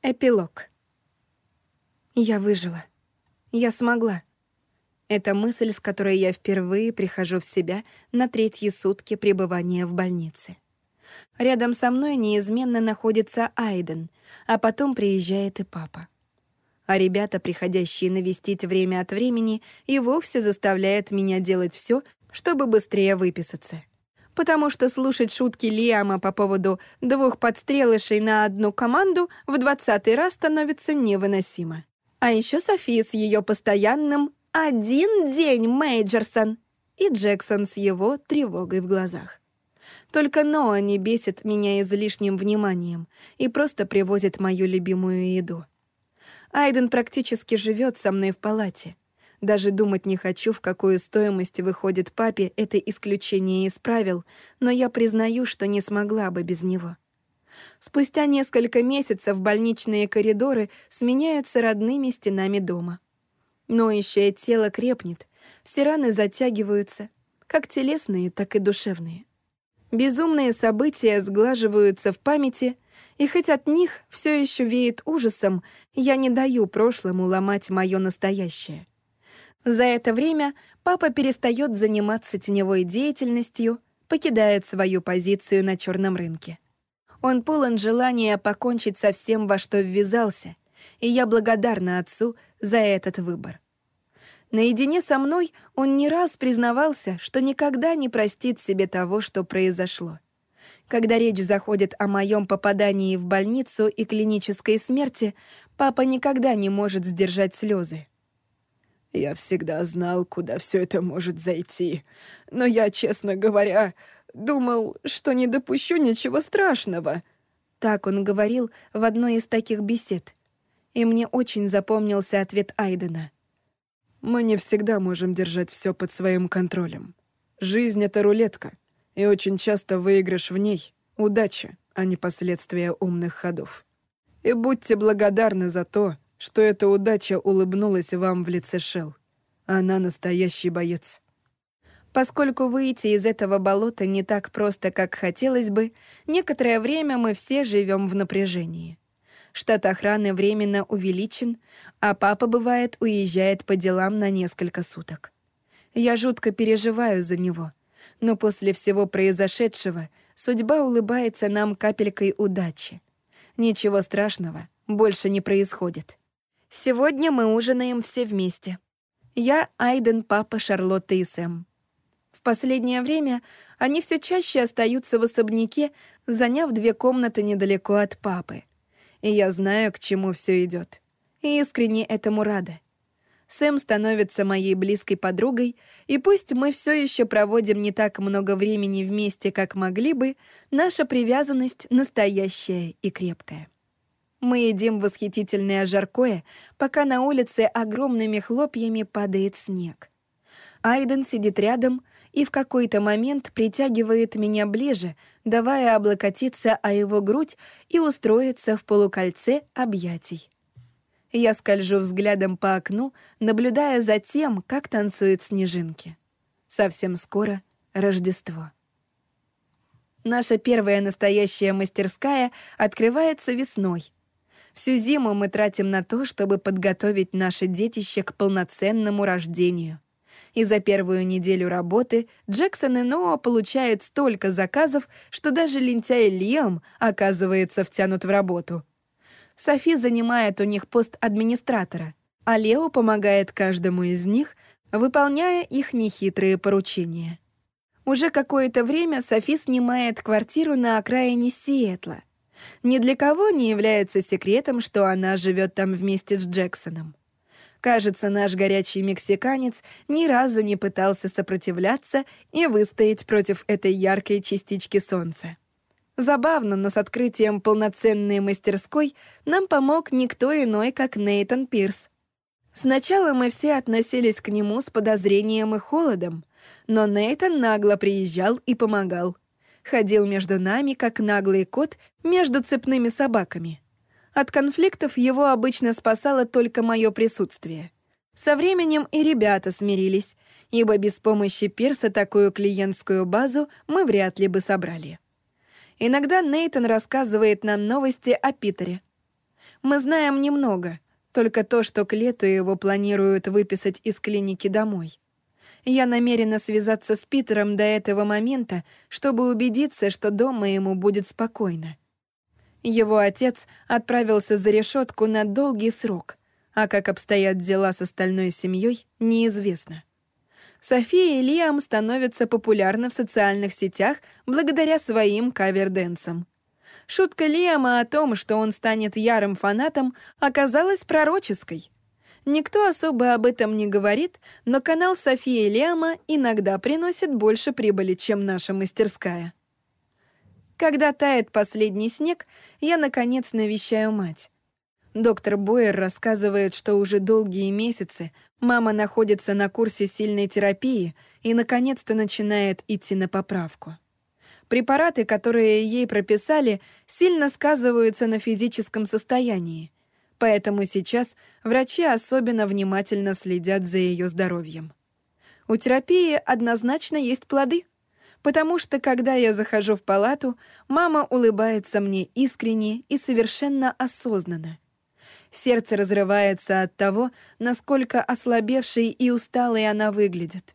Эпилог. Я выжила. Я смогла. Это мысль, с которой я впервые прихожу в себя на третьи сутки пребывания в больнице. Рядом со мной неизменно находится Айден, а потом приезжает и папа. А ребята, приходящие навестить время от времени, и вовсе заставляют меня делать все, чтобы быстрее выписаться потому что слушать шутки Лиама по поводу двух подстрелышей на одну команду в двадцатый раз становится невыносимо. А еще София с ее постоянным «один день, Мейджерсон» и Джексон с его тревогой в глазах. Только Ноа не бесит меня излишним вниманием и просто привозит мою любимую еду. Айден практически живет со мной в палате — даже думать не хочу, в какую стоимость выходит папе это исключение из правил, но я признаю, что не смогла бы без него. Спустя несколько месяцев больничные коридоры сменяются родными стенами дома. Ноющее тело крепнет, все раны затягиваются, как телесные, так и душевные. Безумные события сглаживаются в памяти, и хоть от них все еще веет ужасом, я не даю прошлому ломать мое настоящее. За это время папа перестает заниматься теневой деятельностью, покидает свою позицию на черном рынке. Он полон желания покончить со всем, во что ввязался, и я благодарна отцу за этот выбор. Наедине со мной он не раз признавался, что никогда не простит себе того, что произошло. Когда речь заходит о моем попадании в больницу и клинической смерти, папа никогда не может сдержать слезы. Я всегда знал, куда все это может зайти. Но я, честно говоря, думал, что не допущу ничего страшного». Так он говорил в одной из таких бесед. И мне очень запомнился ответ Айдена. «Мы не всегда можем держать все под своим контролем. Жизнь — это рулетка, и очень часто выигрыш в ней — удача, а не последствия умных ходов. И будьте благодарны за то, что эта удача улыбнулась вам в лице Шел. Она настоящий боец. Поскольку выйти из этого болота не так просто, как хотелось бы, некоторое время мы все живем в напряжении. Штат охраны временно увеличен, а папа, бывает, уезжает по делам на несколько суток. Я жутко переживаю за него, но после всего произошедшего судьба улыбается нам капелькой удачи. Ничего страшного больше не происходит. Сегодня мы ужинаем все вместе. Я, Айден, папа, Шарлотта и Сэм. В последнее время они все чаще остаются в особняке, заняв две комнаты недалеко от папы. И я знаю, к чему все идет. И искренне этому рада. Сэм становится моей близкой подругой, и пусть мы все еще проводим не так много времени вместе, как могли бы, наша привязанность настоящая и крепкая. Мы едим восхитительное жаркое, пока на улице огромными хлопьями падает снег. Айден сидит рядом и в какой-то момент притягивает меня ближе, давая облокотиться о его грудь и устроиться в полукольце объятий. Я скольжу взглядом по окну, наблюдая за тем, как танцуют снежинки. Совсем скоро Рождество. Наша первая настоящая мастерская открывается весной — Всю зиму мы тратим на то, чтобы подготовить наше детище к полноценному рождению. И за первую неделю работы Джексон и Ноа получают столько заказов, что даже лентяй Лиам оказывается втянут в работу. Софи занимает у них пост администратора, а Лео помогает каждому из них, выполняя их нехитрые поручения. Уже какое-то время Софи снимает квартиру на окраине Сиэтла, ни для кого не является секретом, что она живет там вместе с Джексоном. Кажется, наш горячий мексиканец ни разу не пытался сопротивляться и выстоять против этой яркой частички солнца. Забавно, но с открытием полноценной мастерской нам помог никто иной, как Нейтан Пирс. Сначала мы все относились к нему с подозрением и холодом, но Нейтан нагло приезжал и помогал — ходил между нами, как наглый кот между цепными собаками. От конфликтов его обычно спасало только мое присутствие. Со временем и ребята смирились, ибо без помощи Пирса такую клиентскую базу мы вряд ли бы собрали. Иногда Нейтон рассказывает нам новости о Питере. Мы знаем немного, только то, что к лету его планируют выписать из клиники домой. Я намерена связаться с Питером до этого момента, чтобы убедиться, что дома ему будет спокойно. Его отец отправился за решетку на долгий срок, а как обстоят дела с остальной семьей, неизвестно. София и Лиам становятся популярны в социальных сетях благодаря своим каверденсам. Шутка Лиама о том, что он станет ярым фанатом, оказалась пророческой. Никто особо об этом не говорит, но канал Софии и Лиама иногда приносит больше прибыли, чем наша мастерская. Когда тает последний снег, я, наконец, навещаю мать. Доктор Бойер рассказывает, что уже долгие месяцы мама находится на курсе сильной терапии и, наконец-то, начинает идти на поправку. Препараты, которые ей прописали, сильно сказываются на физическом состоянии, поэтому сейчас врачи особенно внимательно следят за ее здоровьем. У терапии однозначно есть плоды — потому что, когда я захожу в палату, мама улыбается мне искренне и совершенно осознанно. Сердце разрывается от того, насколько ослабевшей и усталой она выглядит.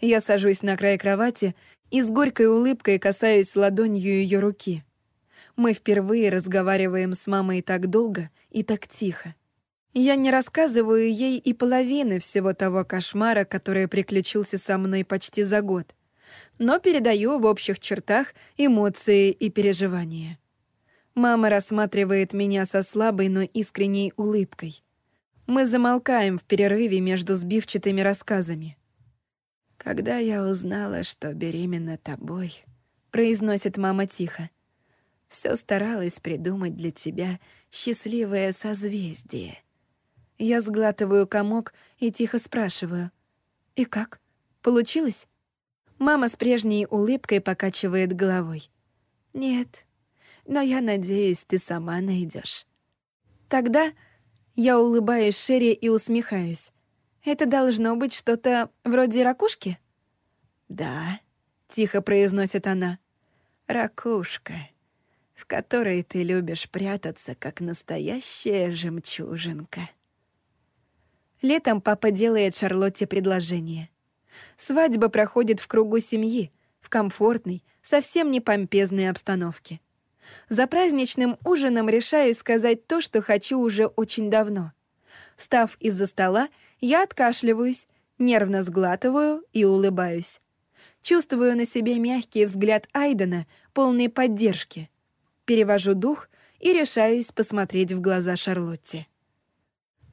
Я сажусь на край кровати и с горькой улыбкой касаюсь ладонью ее руки. Мы впервые разговариваем с мамой так долго и так тихо. Я не рассказываю ей и половины всего того кошмара, который приключился со мной почти за год но передаю в общих чертах эмоции и переживания. Мама рассматривает меня со слабой, но искренней улыбкой. Мы замолкаем в перерыве между сбивчатыми рассказами. «Когда я узнала, что беременна тобой», — произносит мама тихо, все старалась придумать для тебя счастливое созвездие. Я сглатываю комок и тихо спрашиваю. «И как? Получилось?» Мама с прежней улыбкой покачивает головой. «Нет, но я надеюсь, ты сама найдешь. Тогда я улыбаюсь шире и усмехаюсь. Это должно быть что-то вроде ракушки? «Да», — тихо произносит она, — «ракушка, в которой ты любишь прятаться, как настоящая жемчужинка». Летом папа делает Шарлотте предложение. Свадьба проходит в кругу семьи, в комфортной, совсем не помпезной обстановке. За праздничным ужином решаю сказать то, что хочу уже очень давно. Встав из-за стола, я откашливаюсь, нервно сглатываю и улыбаюсь. Чувствую на себе мягкий взгляд Айдена, полный поддержки. Перевожу дух и решаюсь посмотреть в глаза Шарлотте.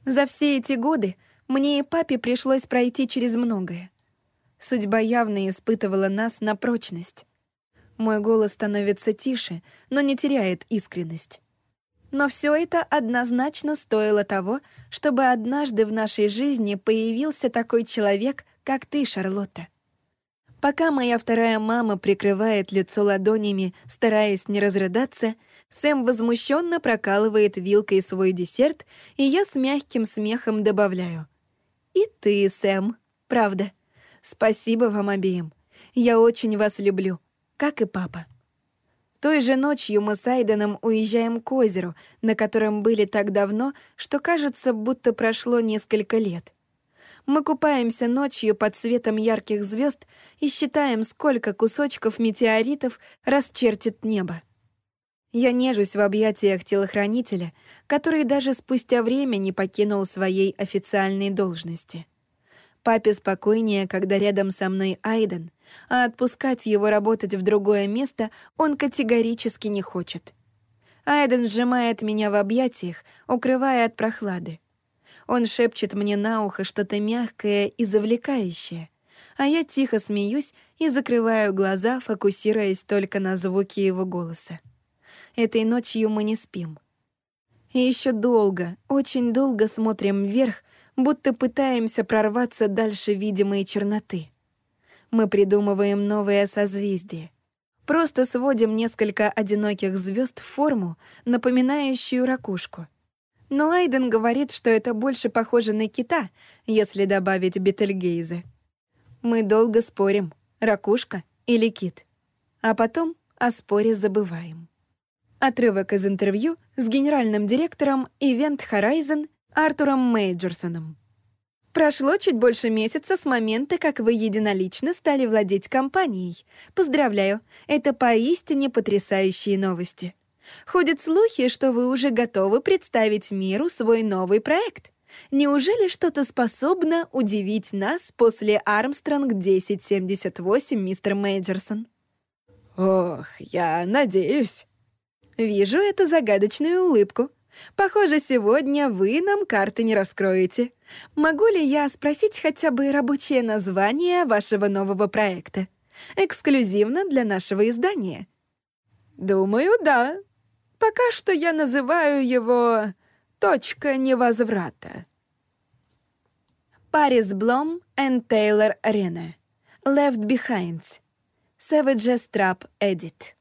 За все эти годы мне и папе пришлось пройти через многое. Судьба явно испытывала нас на прочность. Мой голос становится тише, но не теряет искренность. Но все это однозначно стоило того, чтобы однажды в нашей жизни появился такой человек, как ты, Шарлотта. Пока моя вторая мама прикрывает лицо ладонями, стараясь не разрыдаться, Сэм возмущенно прокалывает вилкой свой десерт, и я с мягким смехом добавляю. «И ты, Сэм, правда». Спасибо вам обеим. Я очень вас люблю, как и папа. Той же ночью мы с Айденом уезжаем к озеру, на котором были так давно, что кажется, будто прошло несколько лет. Мы купаемся ночью под светом ярких звезд и считаем, сколько кусочков метеоритов расчертит небо. Я нежусь в объятиях телохранителя, который даже спустя время не покинул своей официальной должности. Папе спокойнее, когда рядом со мной Айден, а отпускать его работать в другое место он категорически не хочет. Айден сжимает меня в объятиях, укрывая от прохлады. Он шепчет мне на ухо что-то мягкое и завлекающее, а я тихо смеюсь и закрываю глаза, фокусируясь только на звуке его голоса. Этой ночью мы не спим. И еще долго, очень долго смотрим вверх, будто пытаемся прорваться дальше видимой черноты. Мы придумываем новое созвездие. Просто сводим несколько одиноких звезд в форму, напоминающую ракушку. Но Айден говорит, что это больше похоже на кита, если добавить Бетельгейзе. Мы долго спорим, ракушка или кит. А потом о споре забываем. Отрывок из интервью с генеральным директором Event Horizon Артуром Мейджерсоном. Прошло чуть больше месяца с момента, как вы единолично стали владеть компанией. Поздравляю, это поистине потрясающие новости. Ходят слухи, что вы уже готовы представить миру свой новый проект. Неужели что-то способно удивить нас после Армстронг 1078, мистер Мейджерсон? Ох, я надеюсь. Вижу эту загадочную улыбку. Похоже, сегодня вы нам карты не раскроете. Могу ли я спросить хотя бы рабочее название вашего нового проекта? Эксклюзивно для нашего издания. Думаю, да. Пока что я называю его «Точка невозврата». Парис Блом и Тейлор Рене. Left Behind. Savage's Trap Edit.